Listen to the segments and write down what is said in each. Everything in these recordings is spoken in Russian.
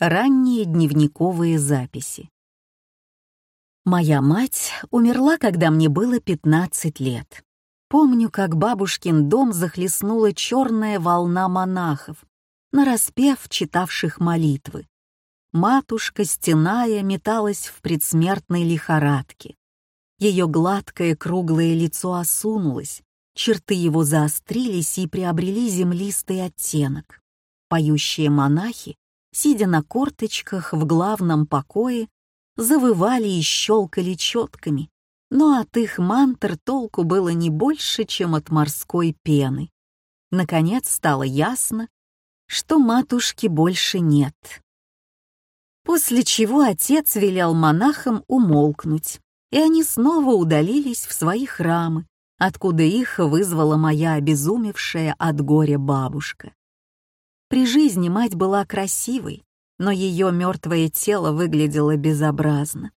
Ранние дневниковые записи. Моя мать умерла, когда мне было 15 лет. Помню, как бабушкин дом захлестнула черная волна монахов, нараспев читавших молитвы. Матушка, стеная, металась в предсмертной лихорадке. Ее гладкое круглое лицо осунулось, черты его заострились и приобрели землистый оттенок. Поющие монахи сидя на корточках в главном покое, завывали и щелкали четками, но от их мантр толку было не больше, чем от морской пены. Наконец стало ясно, что матушки больше нет. После чего отец велел монахам умолкнуть, и они снова удалились в свои храмы, откуда их вызвала моя обезумевшая от горя бабушка. При жизни мать была красивой, но ее мертвое тело выглядело безобразно.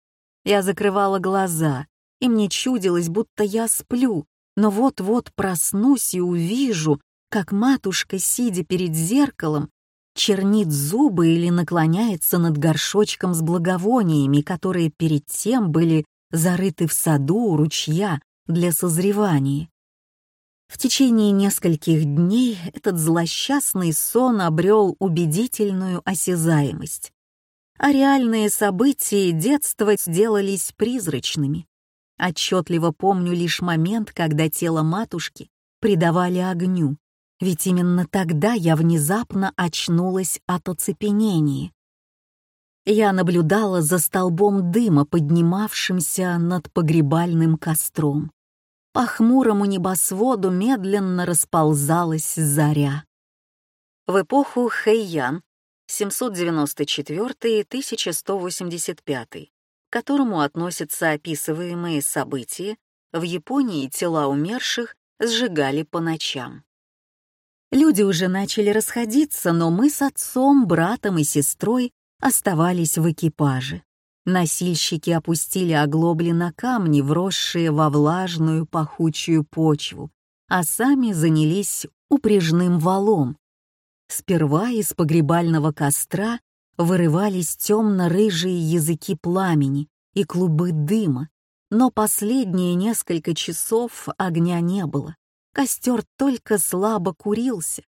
Я закрывала глаза, и мне чудилось, будто я сплю, но вот-вот проснусь и увижу, как матушка, сидя перед зеркалом, чернит зубы или наклоняется над горшочком с благовониями, которые перед тем были зарыты в саду у ручья для созревания. В течение нескольких дней этот злосчастный сон обрел убедительную осязаемость, а реальные события детства сделались призрачными. Отчетливо помню лишь момент, когда тело матушки придавали огню, ведь именно тогда я внезапно очнулась от оцепенения. Я наблюдала за столбом дыма, поднимавшимся над погребальным костром. По хмурому небосводу медленно расползалась заря. В эпоху Хэйян 794-1185, к которому относятся описываемые события, в Японии тела умерших сжигали по ночам. Люди уже начали расходиться, но мы с отцом, братом и сестрой оставались в экипаже. Носильщики опустили оглобли на камни, вросшие во влажную пахучую почву, а сами занялись упряжным валом. Сперва из погребального костра вырывались темно-рыжие языки пламени и клубы дыма, но последние несколько часов огня не было. Костер только слабо курился,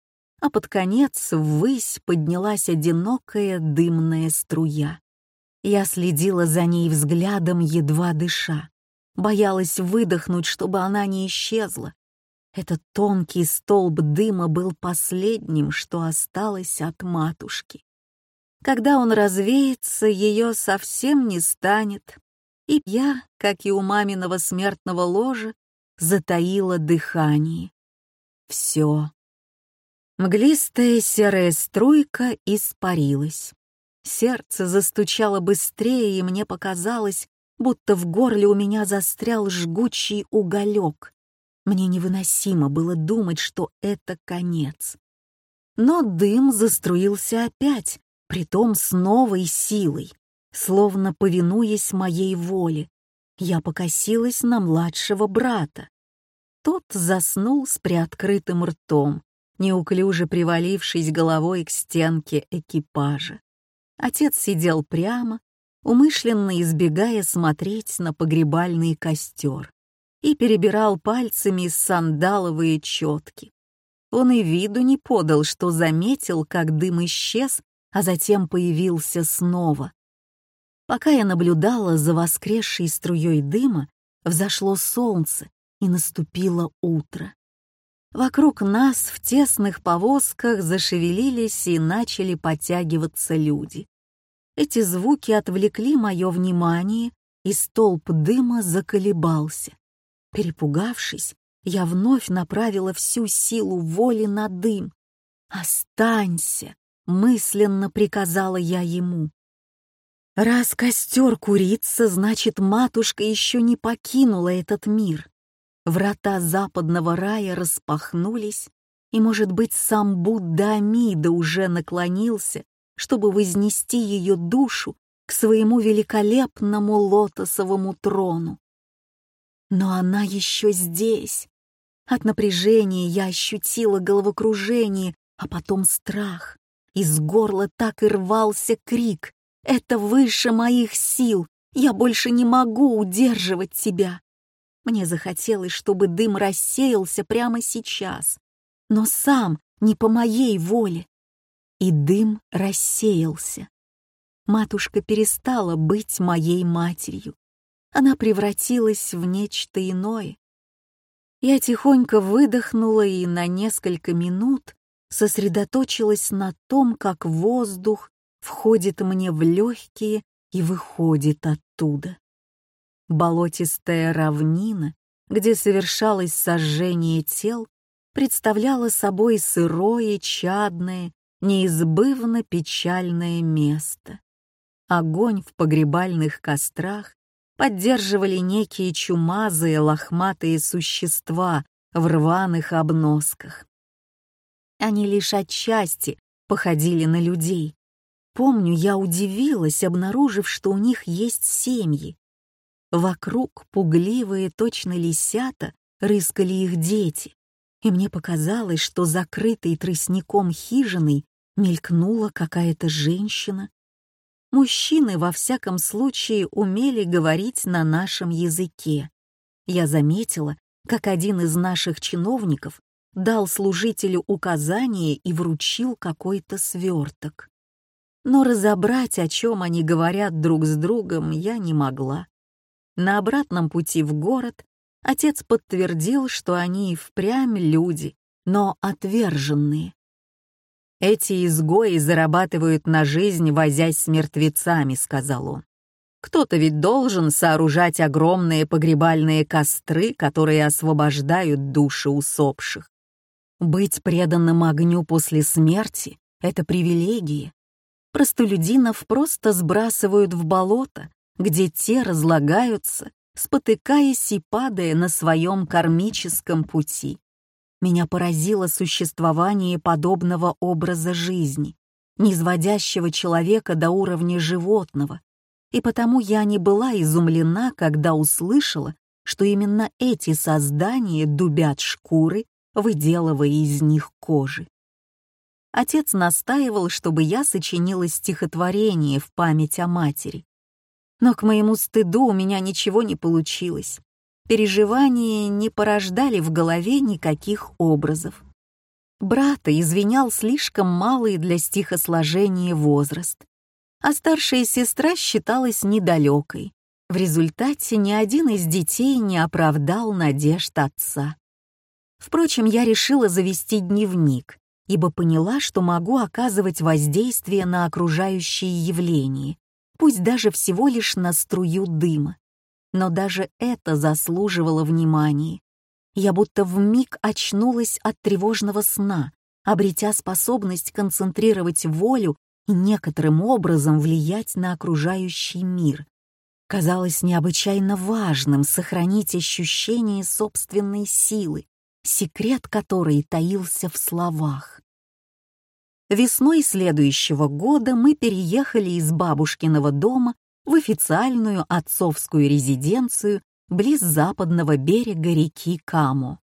а под конец ввысь поднялась одинокая дымная струя. Я следила за ней взглядом, едва дыша. Боялась выдохнуть, чтобы она не исчезла. Этот тонкий столб дыма был последним, что осталось от матушки. Когда он развеется, ее совсем не станет. И я, как и у маминого смертного ложа, затаила дыхание. Все. Мглистая серая струйка испарилась. Сердце застучало быстрее, и мне показалось, будто в горле у меня застрял жгучий уголек. Мне невыносимо было думать, что это конец. Но дым заструился опять, притом с новой силой, словно повинуясь моей воле. Я покосилась на младшего брата. Тот заснул с приоткрытым ртом, неуклюже привалившись головой к стенке экипажа. Отец сидел прямо, умышленно избегая смотреть на погребальный костер, и перебирал пальцами сандаловые четки. Он и виду не подал, что заметил, как дым исчез, а затем появился снова. Пока я наблюдала за воскресшей струей дыма, взошло солнце, и наступило утро. Вокруг нас в тесных повозках зашевелились и начали подтягиваться люди. Эти звуки отвлекли мое внимание, и столб дыма заколебался. Перепугавшись, я вновь направила всю силу воли на дым. «Останься!» — мысленно приказала я ему. «Раз костер курится, значит, матушка еще не покинула этот мир. Врата западного рая распахнулись, и, может быть, сам Будда Амида уже наклонился, чтобы вознести ее душу к своему великолепному лотосовому трону. Но она еще здесь. От напряжения я ощутила головокружение, а потом страх. Из горла так и рвался крик. «Это выше моих сил! Я больше не могу удерживать тебя!» Мне захотелось, чтобы дым рассеялся прямо сейчас, но сам не по моей воле. И дым рассеялся. Матушка перестала быть моей матерью. Она превратилась в нечто иное. Я тихонько выдохнула и на несколько минут сосредоточилась на том, как воздух входит мне в легкие и выходит оттуда. Болотистая равнина, где совершалось сожжение тел, представляла собой сырое, чадное, неизбывно печальное место. Огонь в погребальных кострах поддерживали некие чумазые лохматые существа в рваных обносках. Они лишь отчасти походили на людей. Помню, я удивилась, обнаружив, что у них есть семьи. Вокруг пугливые, точно лисята, рыскали их дети, и мне показалось, что закрытой тростником хижиной мелькнула какая-то женщина. Мужчины, во всяком случае, умели говорить на нашем языке. Я заметила, как один из наших чиновников дал служителю указание и вручил какой-то сверток. Но разобрать, о чем они говорят друг с другом, я не могла. На обратном пути в город отец подтвердил, что они и впрямь люди, но отверженные. «Эти изгои зарабатывают на жизнь, возясь с мертвецами», — сказал он. «Кто-то ведь должен сооружать огромные погребальные костры, которые освобождают души усопших. Быть преданным огню после смерти — это привилегия. Простолюдинов просто сбрасывают в болото, где те разлагаются, спотыкаясь и падая на своем кармическом пути. Меня поразило существование подобного образа жизни, низводящего человека до уровня животного, и потому я не была изумлена, когда услышала, что именно эти создания дубят шкуры, выделывая из них кожи. Отец настаивал, чтобы я сочинила стихотворение в память о матери, но к моему стыду у меня ничего не получилось. Переживания не порождали в голове никаких образов. Брата извинял слишком малый для стихосложения возраст, а старшая сестра считалась недалекой. В результате ни один из детей не оправдал надежд отца. Впрочем, я решила завести дневник, ибо поняла, что могу оказывать воздействие на окружающие явления, пусть даже всего лишь на струю дыма. Но даже это заслуживало внимания. Я будто вмиг очнулась от тревожного сна, обретя способность концентрировать волю и некоторым образом влиять на окружающий мир. Казалось необычайно важным сохранить ощущение собственной силы, секрет которой таился в словах. Весной следующего года мы переехали из бабушкиного дома в официальную отцовскую резиденцию близ западного берега реки Камо.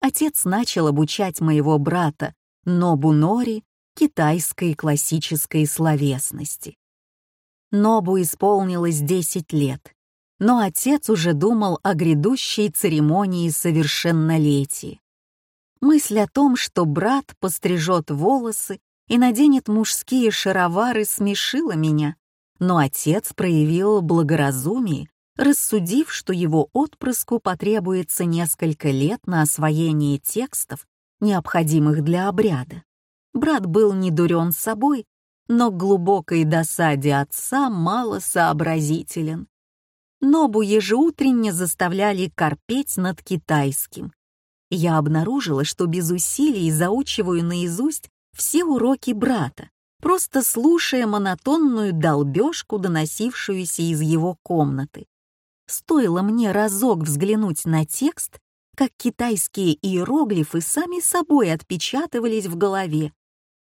Отец начал обучать моего брата Нобу Нори китайской классической словесности. Нобу исполнилось 10 лет, но отец уже думал о грядущей церемонии совершеннолетия. Мысль о том, что брат пострижет волосы и наденет мужские шаровары, смешила меня, но отец проявил благоразумие, рассудив, что его отпрыску потребуется несколько лет на освоение текстов, необходимых для обряда. Брат был не дурен собой, но к глубокой досаде отца мало сообразителен. Нобу ежеутренне заставляли корпеть над китайским, я обнаружила, что без усилий заучиваю наизусть все уроки брата, просто слушая монотонную долбежку, доносившуюся из его комнаты. Стоило мне разок взглянуть на текст, как китайские иероглифы сами собой отпечатывались в голове,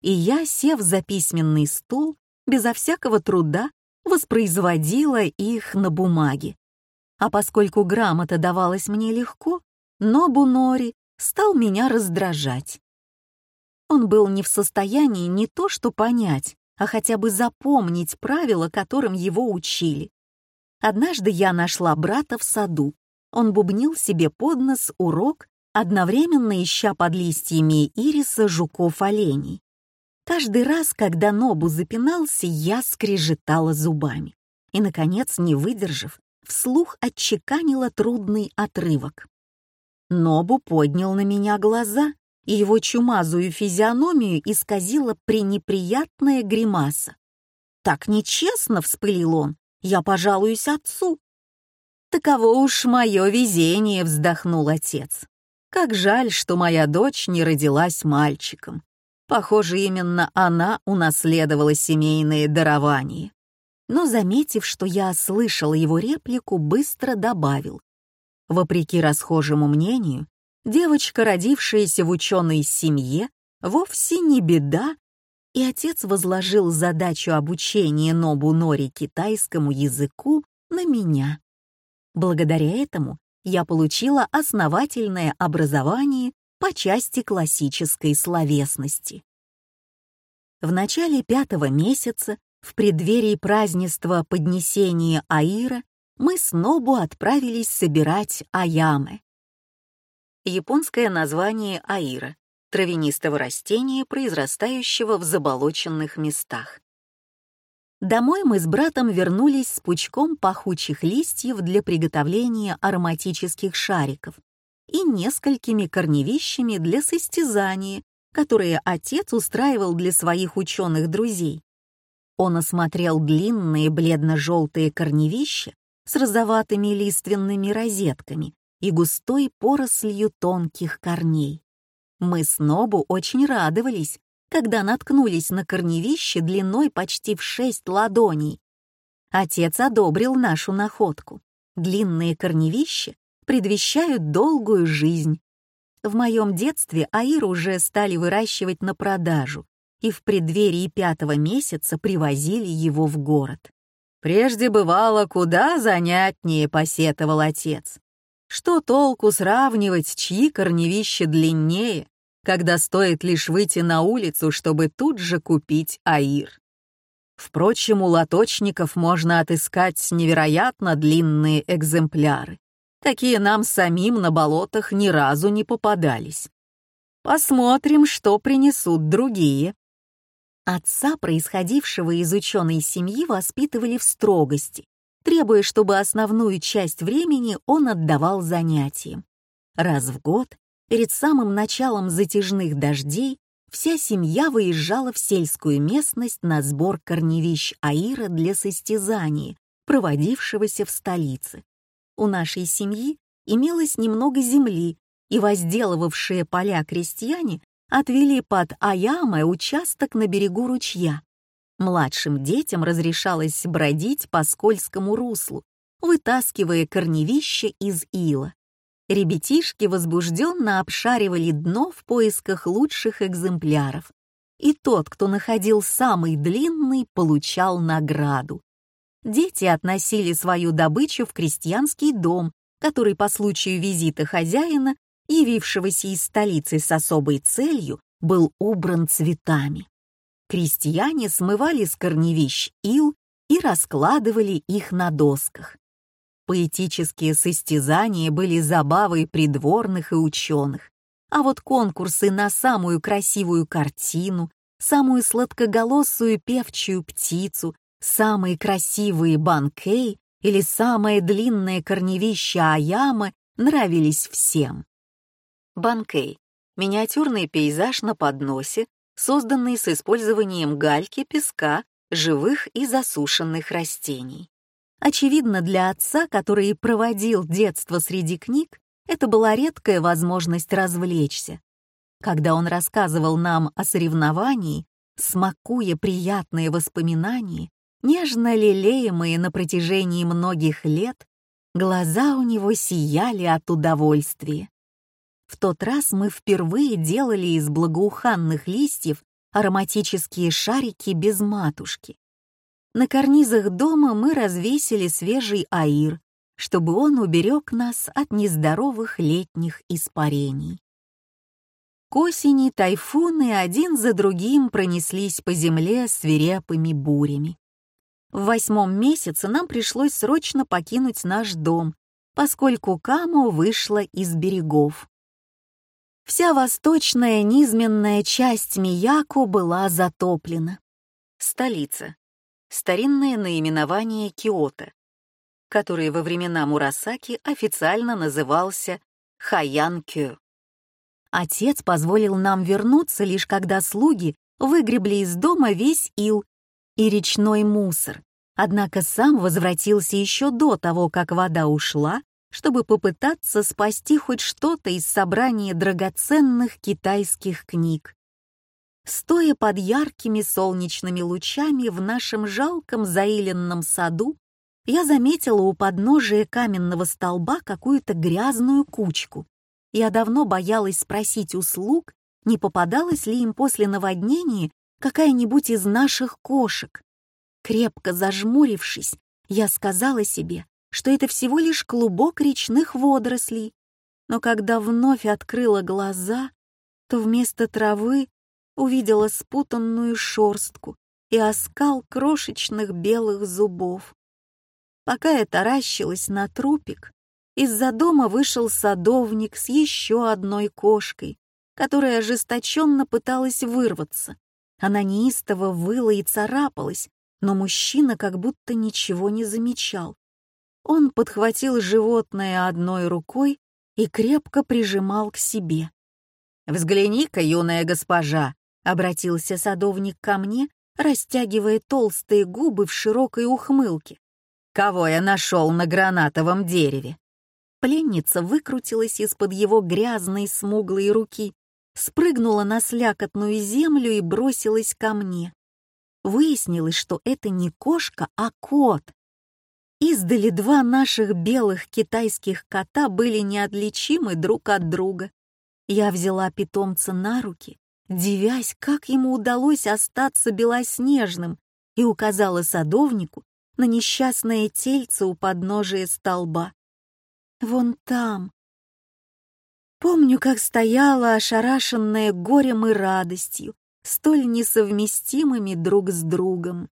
и я, сев за письменный стол, безо всякого труда воспроизводила их на бумаге. А поскольку грамота давалась мне легко, но Бунори стал меня раздражать. Он был не в состоянии не то что понять, а хотя бы запомнить правила, которым его учили. Однажды я нашла брата в саду. Он бубнил себе под нос урок, одновременно ища под листьями ириса жуков-оленей. Каждый раз, когда Нобу запинался, я скрежетала зубами. И, наконец, не выдержав, вслух отчеканила трудный отрывок. Нобу поднял на меня глаза, и его чумазую физиономию исказила пренеприятная гримаса. «Так нечестно!» — вспылил он. «Я пожалуюсь отцу». «Таково уж мое везение!» — вздохнул отец. «Как жаль, что моя дочь не родилась мальчиком. Похоже, именно она унаследовала семейные дарования. Но, заметив, что я слышал его реплику, быстро добавил. Вопреки расхожему мнению, девочка, родившаяся в ученой семье, вовсе не беда, и отец возложил задачу обучения Нобу Нори китайскому языку на меня. Благодаря этому я получила основательное образование по части классической словесности. В начале пятого месяца, в преддверии празднества Поднесения Аира, мы с Нобу отправились собирать аямы. Японское название аира — травянистого растения, произрастающего в заболоченных местах. Домой мы с братом вернулись с пучком пахучих листьев для приготовления ароматических шариков и несколькими корневищами для состязания, которые отец устраивал для своих ученых друзей. Он осмотрел длинные бледно-желтые корневища с розоватыми лиственными розетками и густой порослью тонких корней. Мы с Нобу очень радовались, когда наткнулись на корневище длиной почти в шесть ладоней. Отец одобрил нашу находку. Длинные корневища предвещают долгую жизнь. В моем детстве аир уже стали выращивать на продажу, и в преддверии пятого месяца привозили его в город. Прежде бывало куда занятнее, посетовал отец. Что толку сравнивать, чьи корневища длиннее, когда стоит лишь выйти на улицу, чтобы тут же купить аир. Впрочем, у лоточников можно отыскать невероятно длинные экземпляры. Такие нам самим на болотах ни разу не попадались. Посмотрим, что принесут другие. Отца, происходившего из ученой семьи, воспитывали в строгости, требуя, чтобы основную часть времени он отдавал занятиям. Раз в год Перед самым началом затяжных дождей вся семья выезжала в сельскую местность на сбор корневищ Аира для состязания, проводившегося в столице. У нашей семьи имелось немного земли, и возделывавшие поля крестьяне отвели под Аямой участок на берегу ручья. Младшим детям разрешалось бродить по скользкому руслу, вытаскивая корневища из ила. Ребятишки возбужденно обшаривали дно в поисках лучших экземпляров. И тот, кто находил самый длинный, получал награду. Дети относили свою добычу в крестьянский дом, который по случаю визита хозяина, явившегося из столицы с особой целью, был убран цветами. Крестьяне смывали с корневищ ил и раскладывали их на досках. Поэтические состязания были забавой придворных и ученых, а вот конкурсы на самую красивую картину, самую сладкоголосую певчую птицу, самые красивые банкей или самое длинное корневище Аямы нравились всем. Банкей — миниатюрный пейзаж на подносе, созданный с использованием гальки, песка, живых и засушенных растений. Очевидно, для отца, который проводил детство среди книг, это была редкая возможность развлечься. Когда он рассказывал нам о соревновании, смакуя приятные воспоминания, нежно лелеемые на протяжении многих лет, глаза у него сияли от удовольствия. В тот раз мы впервые делали из благоуханных листьев ароматические шарики без матушки. На карнизах дома мы развесили свежий аир, чтобы он уберег нас от нездоровых летних испарений. К осени тайфуны один за другим пронеслись по земле свирепыми бурями. В восьмом месяце нам пришлось срочно покинуть наш дом, поскольку Камо вышла из берегов. Вся восточная низменная часть Мияко была затоплена. Столица. Старинное наименование Киото, который во времена Мурасаки официально назывался Хаян-кё. Отец позволил нам вернуться лишь когда слуги выгребли из дома весь ил и речной мусор, однако сам возвратился еще до того, как вода ушла, чтобы попытаться спасти хоть что-то из собрания драгоценных китайских книг. Стоя под яркими солнечными лучами в нашем жалком заиленном саду, я заметила у подножия каменного столба какую-то грязную кучку. Я давно боялась спросить у слуг, не попадалась ли им после наводнения какая-нибудь из наших кошек. Крепко зажмурившись, я сказала себе, что это всего лишь клубок речных водорослей. Но когда вновь открыла глаза, то вместо травы увидела спутанную шорстку и оскал крошечных белых зубов. Пока я таращилась на трупик, из-за дома вышел садовник с еще одной кошкой, которая ожесточенно пыталась вырваться. Она неистово выла и царапалась, но мужчина как будто ничего не замечал. Он подхватил животное одной рукой и крепко прижимал к себе. «Взгляни-ка, юная госпожа!» — обратился садовник ко мне, растягивая толстые губы в широкой ухмылке. «Кого я нашел на гранатовом дереве?» Пленница выкрутилась из-под его грязной смуглой руки, спрыгнула на слякотную землю и бросилась ко мне. Выяснилось, что это не кошка, а кот. Издали два наших белых китайских кота были неотличимы друг от друга. Я взяла питомца на руки, дивясь, как ему удалось остаться белоснежным, и указала садовнику на несчастное тельце у подножия столба. Вон там. Помню, как стояла, ошарашенная горем и радостью, столь несовместимыми друг с другом.